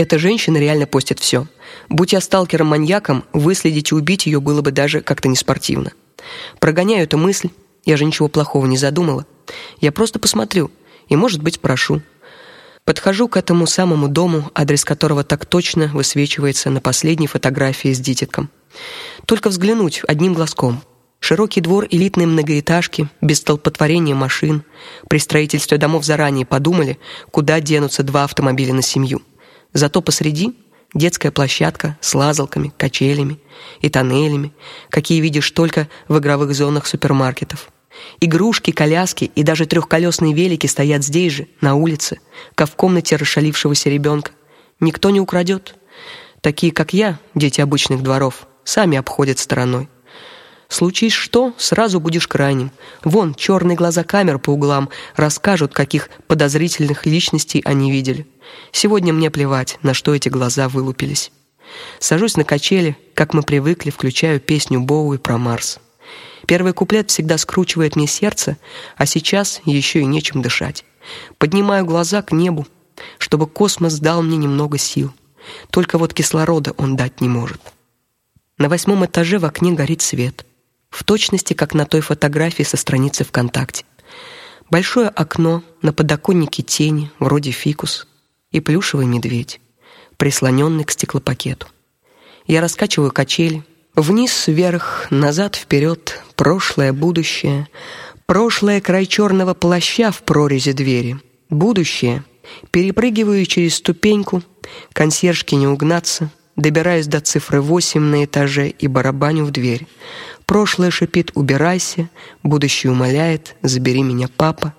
Эта женщина реально постит все. Будь я сталкером-маньяком, выследить и убить ее было бы даже как-то неспортивно. Прогоняю эту мысль. Я же ничего плохого не задумала. Я просто посмотрю и, может быть, спрошу. Подхожу к этому самому дому, адрес которого так точно высвечивается на последней фотографии с дитятком. Только взглянуть одним глазком. Широкий двор элитной многоэтажки, без столпотворения машин. При строительстве домов заранее подумали, куда денутся два автомобиля на семью. Зато посреди детская площадка с лазалками, качелями и тоннелями, какие видишь только в игровых зонах супермаркетов. Игрушки, коляски и даже трехколесные велики стоят здесь же, на улице, как в комнате расшалившегося ребенка. Никто не украдет. Такие, как я, дети обычных дворов, сами обходят стороной. Случись что, сразу будешь крайним. Вон черные глаза камер по углам расскажут, каких подозрительных личностей они видели. Сегодня мне плевать, на что эти глаза вылупились. Сажусь на качели, как мы привыкли, включаю песню Боуи про Марс. Первый куплет всегда скручивает мне сердце, а сейчас еще и нечем дышать. Поднимаю глаза к небу, чтобы космос дал мне немного сил. Только вот кислорода он дать не может. На восьмом этаже в окне горит свет в точности как на той фотографии со страницы ВКонтакте. Большое окно, на подоконнике тени, вроде фикус, и плюшевый медведь, прислоненный к стеклопакету. Я раскачиваю качели, вниз, вверх, назад, вперед, прошлое, будущее, прошлое край черного плаща в прорези двери, будущее, перепрыгиваю через ступеньку, консьержке не угнаться, добираюсь до цифры 8 на этаже и барабаню в дверь. Прошлое шипит: "Убирайся", будущее умоляет: "Забери меня, папа".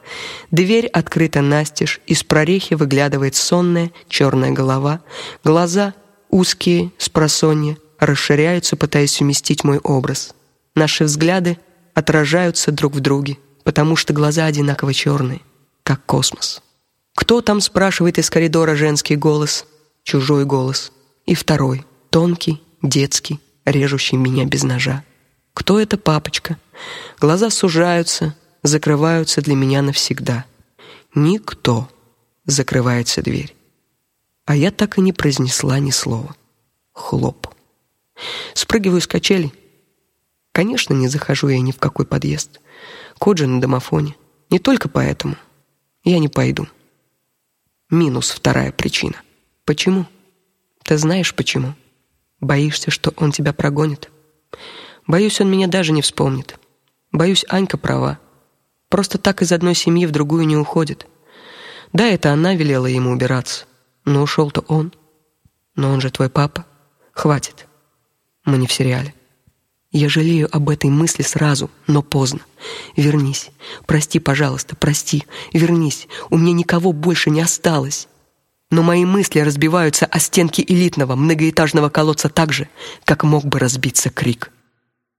Дверь открыта настежь, из прорехи выглядывает сонная черная голова. Глаза узкие, с просонья, расширяются, пытаясь уместить мой образ. Наши взгляды отражаются друг в друге, потому что глаза одинаково черные, как космос. Кто там спрашивает из коридора женский голос, чужой голос, и второй, тонкий, детский, режущий меня без ножа. Кто эта папочка? Глаза сужаются, закрываются для меня навсегда. Никто. Закрывается дверь. А я так и не произнесла ни слова. Хлоп. Спрыгиваю с качелей. Конечно, не захожу я ни в какой подъезд. Код же на домофоне. Не только поэтому. Я не пойду. Минус вторая причина. Почему? Ты знаешь почему? Боишься, что он тебя прогонит? Боюсь, он меня даже не вспомнит. Боюсь, Анька права. Просто так из одной семьи в другую не уходит. Да, это она велела ему убираться. Но ушел то он. Но он же твой папа. Хватит. Мы не в сериале. Я жалею об этой мысли сразу, но поздно. Вернись. Прости, пожалуйста, прости. Вернись. У меня никого больше не осталось. Но мои мысли разбиваются о стенки элитного многоэтажного колодца так же, как мог бы разбиться крик.